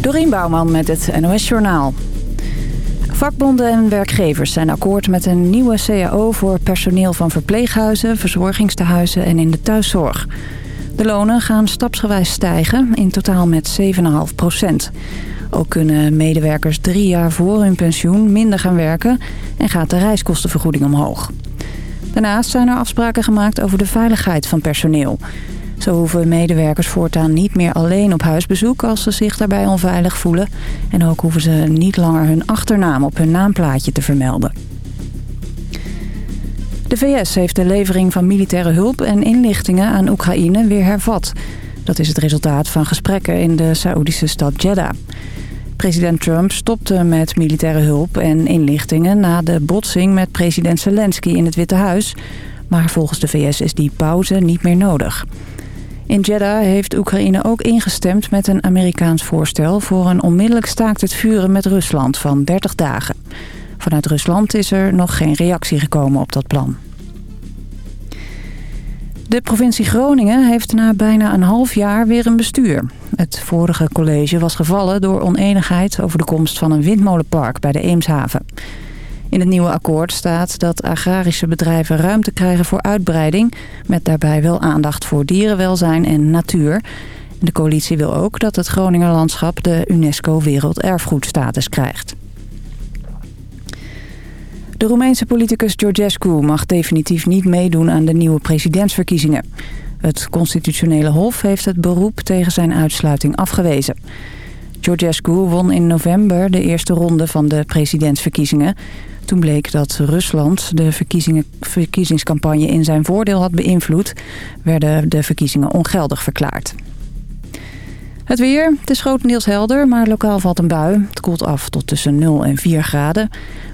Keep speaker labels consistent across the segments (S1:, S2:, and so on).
S1: Dorien Bouwman met het NOS Journaal. Vakbonden en werkgevers zijn akkoord met een nieuwe CAO voor personeel van verpleeghuizen, verzorgingstehuizen en in de thuiszorg. De lonen gaan stapsgewijs stijgen, in totaal met 7,5 procent. Ook kunnen medewerkers drie jaar voor hun pensioen minder gaan werken en gaat de reiskostenvergoeding omhoog. Daarnaast zijn er afspraken gemaakt over de veiligheid van personeel. Zo hoeven medewerkers voortaan niet meer alleen op huisbezoek als ze zich daarbij onveilig voelen. En ook hoeven ze niet langer hun achternaam op hun naamplaatje te vermelden. De VS heeft de levering van militaire hulp en inlichtingen aan Oekraïne weer hervat. Dat is het resultaat van gesprekken in de Saoedische stad Jeddah. President Trump stopte met militaire hulp en inlichtingen... na de botsing met president Zelensky in het Witte Huis. Maar volgens de VS is die pauze niet meer nodig. In Jeddah heeft Oekraïne ook ingestemd met een Amerikaans voorstel... voor een onmiddellijk staakt het vuren met Rusland van 30 dagen. Vanuit Rusland is er nog geen reactie gekomen op dat plan. De provincie Groningen heeft na bijna een half jaar weer een bestuur. Het vorige college was gevallen door oneenigheid over de komst van een windmolenpark bij de Eemshaven. In het nieuwe akkoord staat dat agrarische bedrijven ruimte krijgen voor uitbreiding... met daarbij wel aandacht voor dierenwelzijn en natuur. De coalitie wil ook dat het Groninger landschap de UNESCO Werelderfgoedstatus krijgt. De Roemeense politicus Georgescu mag definitief niet meedoen aan de nieuwe presidentsverkiezingen. Het constitutionele hof heeft het beroep tegen zijn uitsluiting afgewezen. Georgescu won in november de eerste ronde van de presidentsverkiezingen. Toen bleek dat Rusland de verkiezingscampagne in zijn voordeel had beïnvloed... werden de verkiezingen ongeldig verklaard. Het weer. Het is grotendeels helder, maar lokaal valt een bui. Het koelt af tot tussen 0 en 4 graden.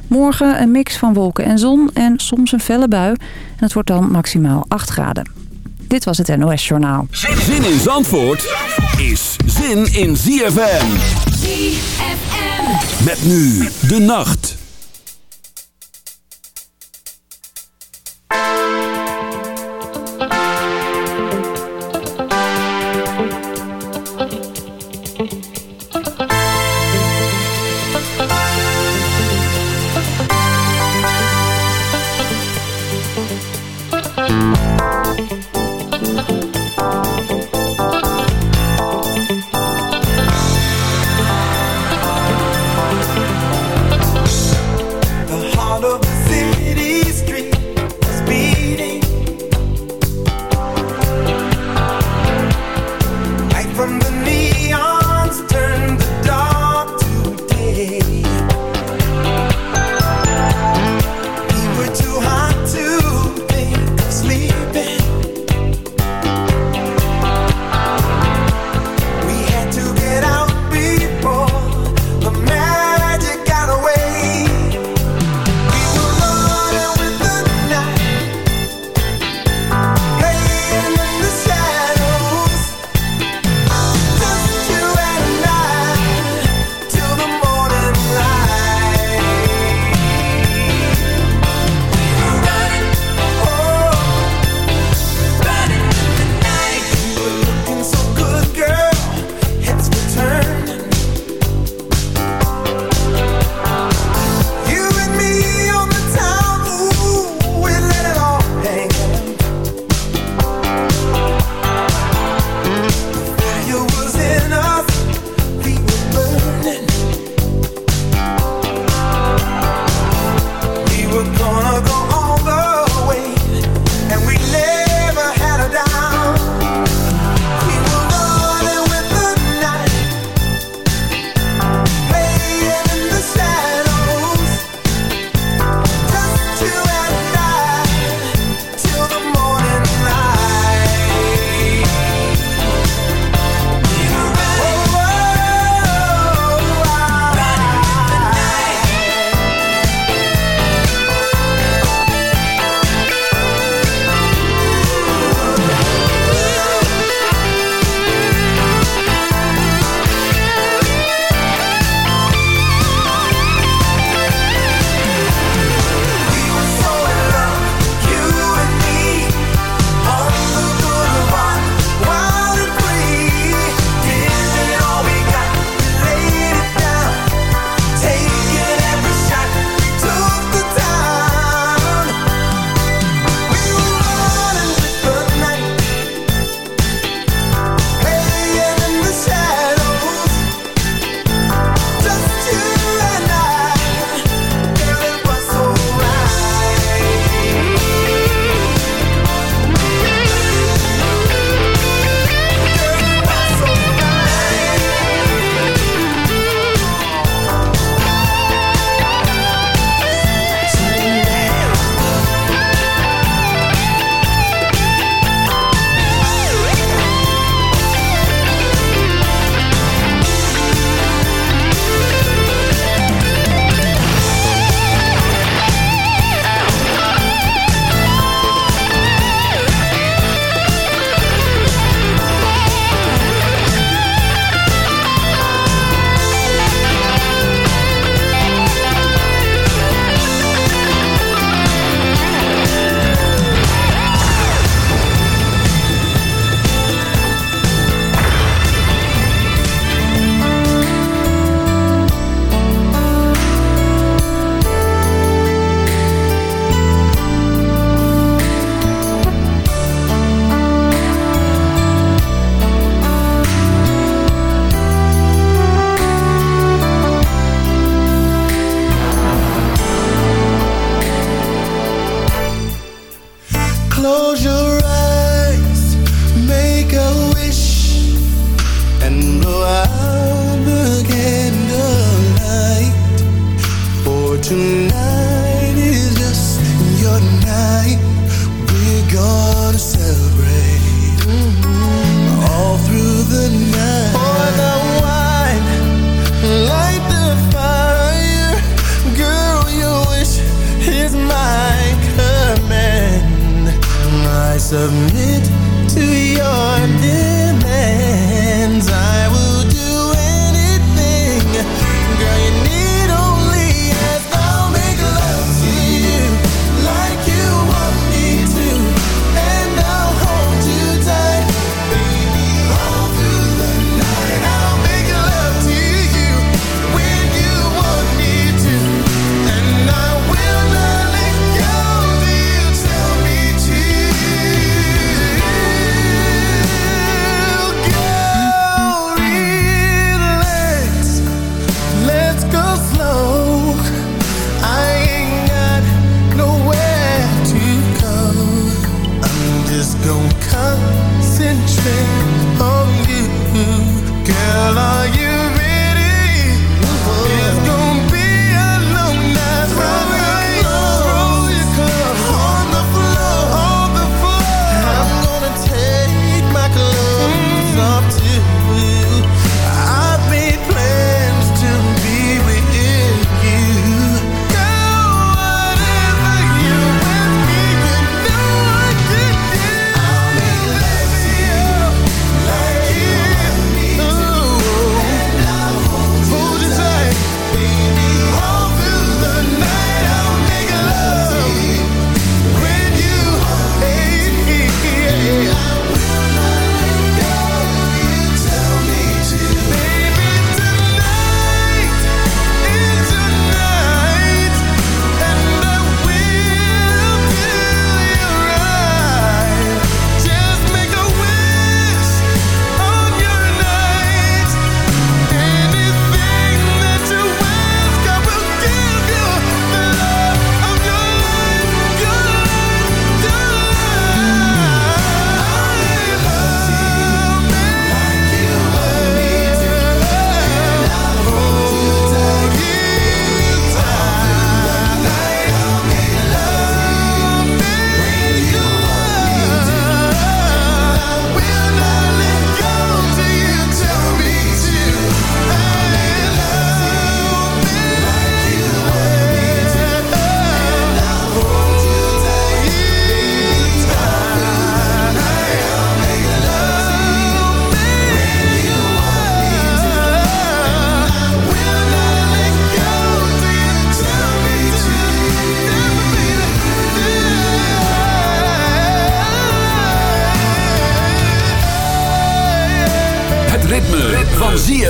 S1: Morgen een mix van wolken en zon en soms een felle bui. En het wordt dan maximaal 8 graden. Dit was het NOS Journaal.
S2: Zin in Zandvoort is zin in ZFM.
S3: ZFM.
S2: Met nu de nacht.
S4: Bye.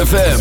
S4: ZFM.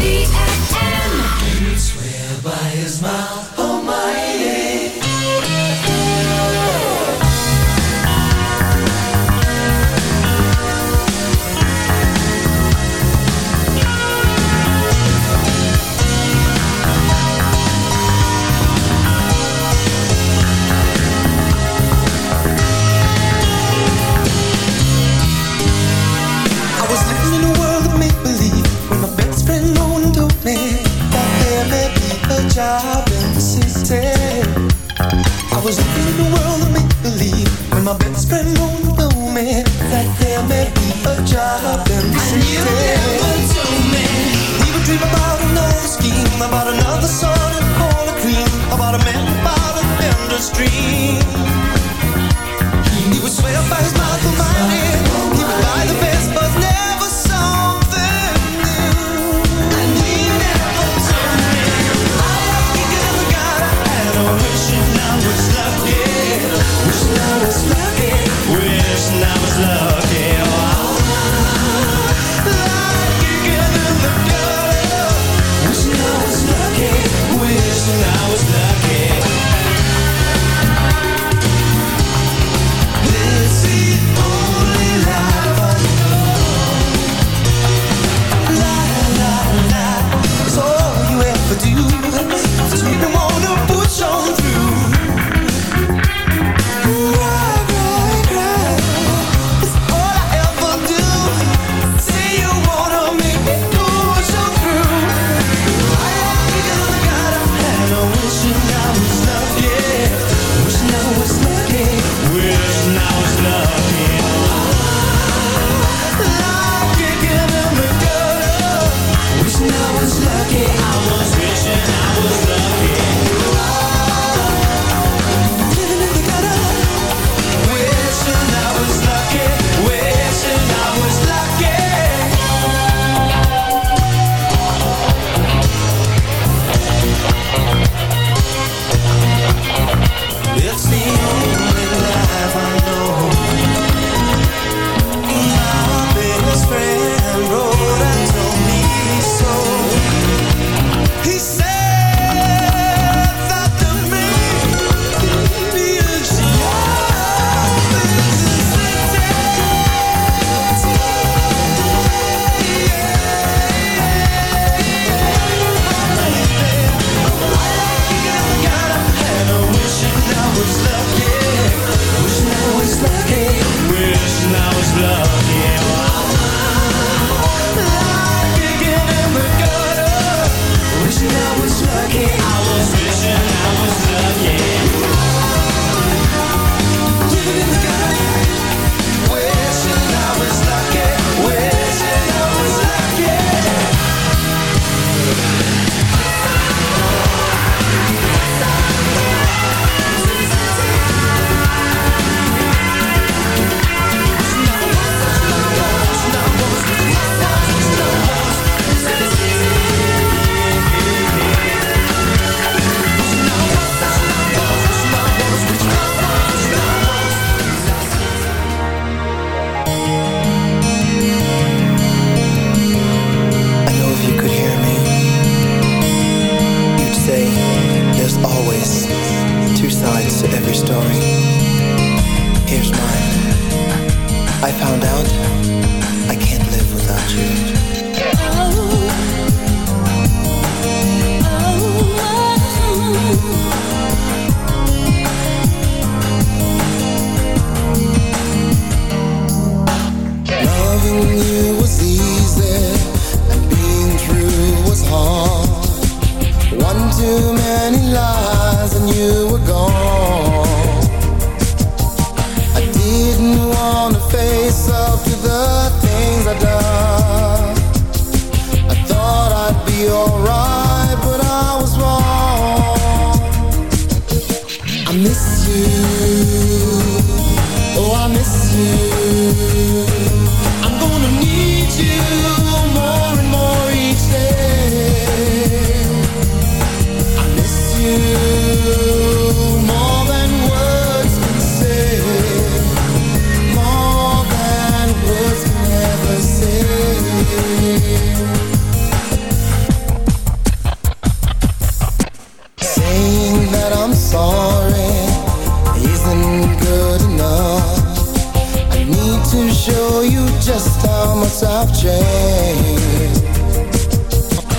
S4: how have changed.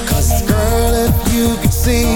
S4: Cause girl, if you could see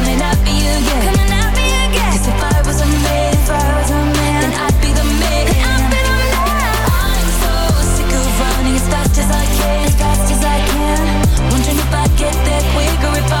S4: we go
S5: with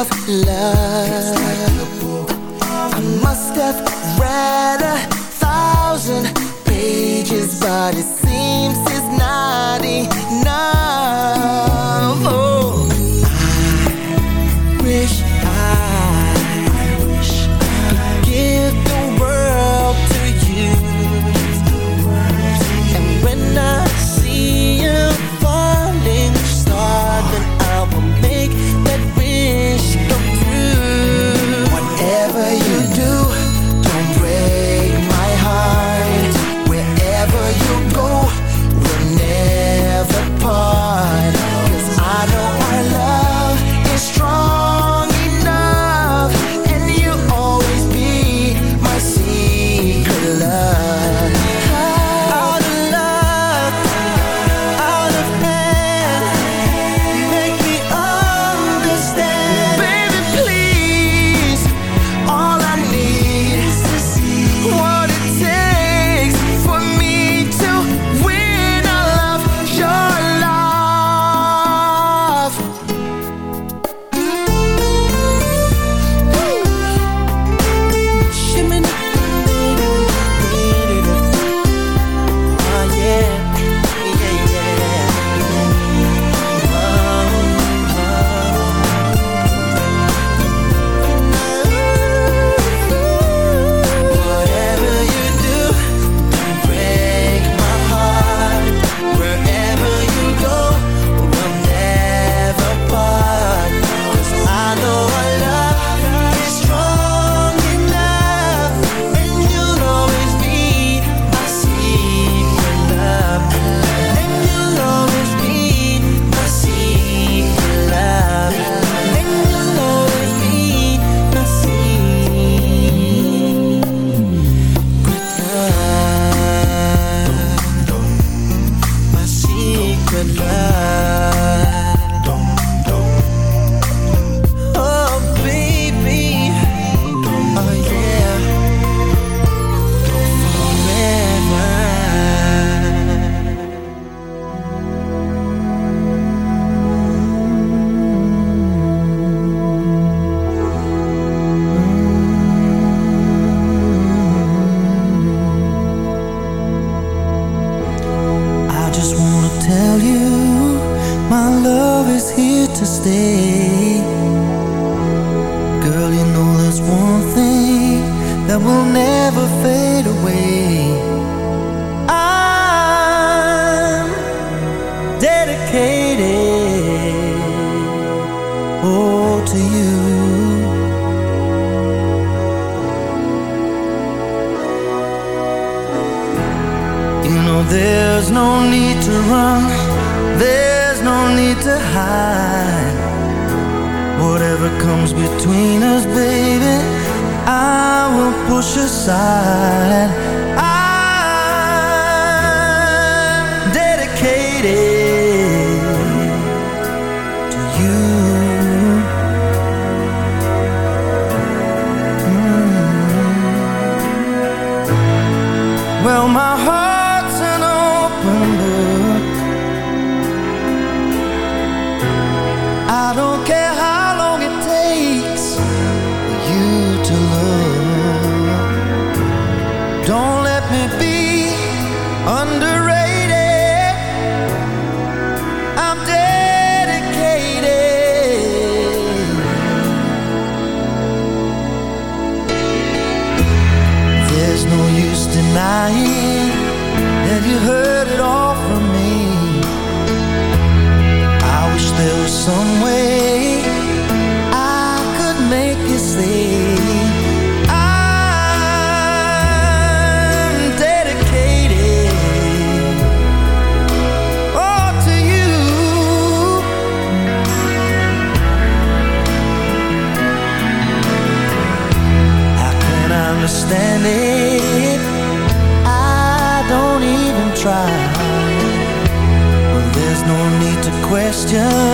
S5: of love. I must have read a thousand pages But it seems it's not enough. that will never fade.
S6: cautious side. Question.